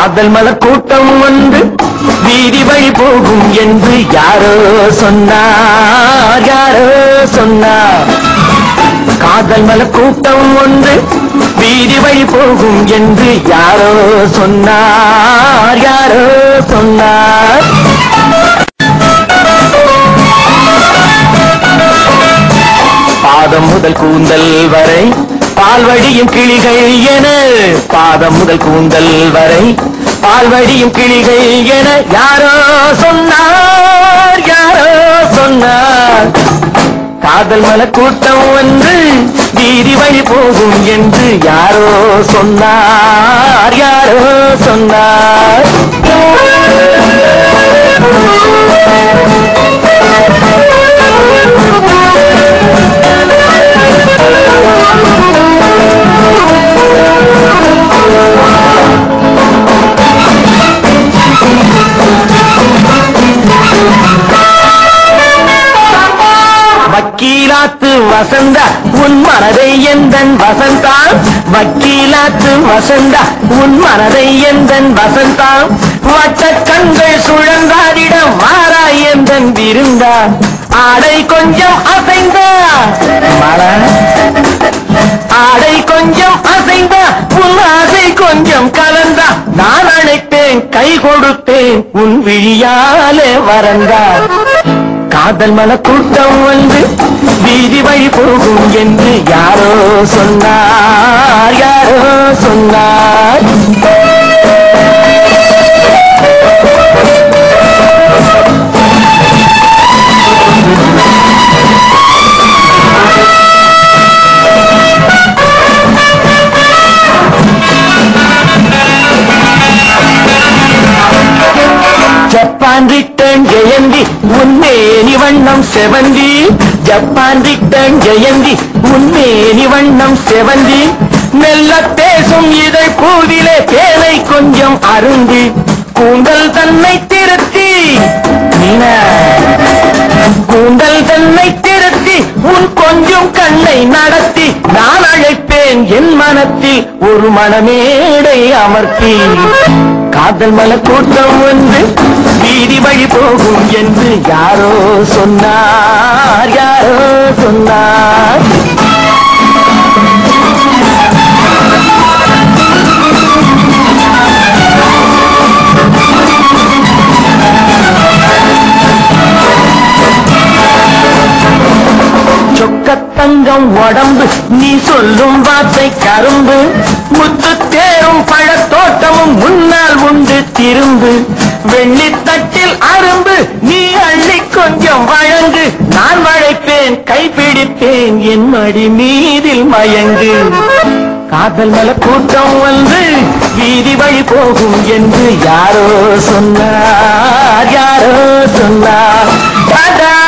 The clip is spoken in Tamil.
காதல் மலர் கூட்டம் வந்து வீதி வழி போகும் என்று யாரோ சொன்னார் யாரோ சொன்னார். காதல் மல கூட்டம் ஒன்று வீதி வழி போகும் என்று யாரோ சொன்னார் யாரோ சொன்னார். பாதம் முதல் கூந்தல் வரை பால்வடியும் கிளிகள் என பாதம் முதல் கூந்தல் வரை பால்வடியும் கிளிகள் என யாரோ சொன்னார் யாரோ சொன்னார். காதல் மல கூட்டம் வந்து வீதி வழி போகும் என்று யாரோ சொன்னார் யாரோ சொன்னார். வசந்தா உன் மனதை எந்தன் வசந்தா வக்கீலாத்து வசந்தா உன் மனதை எந்தன் வசந்தா வட்ட கண்கள் சுழந்தாடிடம் மாறா எந்தன் விருந்தா ஆடை கொஞ்சம் அசைந்தா? ஆடை கொஞ்சம் அசைந்தா? உன் ஆசை கொஞ்சம் கலந்தா? நான் அழைத்தேன் கை கொடுத்தேன் உன் விழியாலே வரந்தா காதல் மன கூட்டம் வந்து என்று யாரோ சொன்னார் யாரோ சொன்னார் ஜப்பான் ரிட்டன் ஜெயந்தி உன்மேனி வண்ணம் செவந்தி ஜப்பான் ரிட்டன் ஜெயந்தி உன்மேனி வண்ணம் செவந்தி மெல்ல பேசும் இதை பூவிலே தேனை கொஞ்சம் அருந்தி கூந்தல் தன்னை திருத்தி கூந்தல் தன்னை திருத்தி உன் கொஞ்சம் கண்ணை நடத்தி நான் அழைப்பேன் என் மனத்தில் ஒரு மனமேடை அமர்த்தி. காதல் மல கூட்டம் வந்து வீதி வழி போகும் என்று யாரோ சொன்னார் யாரோ சொன்னார். சொக்கத்தங்கம் உடம்பு. நீ சொல்லும் வார்த்தை கரும்பு. முத்து தேரும் பழத்தோட்டமும் முன்னால் உண்டு திரும்பு. வெள்ளி தட்டில் அரும்பு. நீ அள்ளி கொஞ்சம் வழங்கு. நான் வளைப்பேன் கைப்பிடிப்பேன். என் மடி மீதில் மயங்கு. காதல் மல கூட்டம் வந்து வீதி வழி போகும் என்று யாரோ சொன்னார் யாரோ சொன்னார். டடா,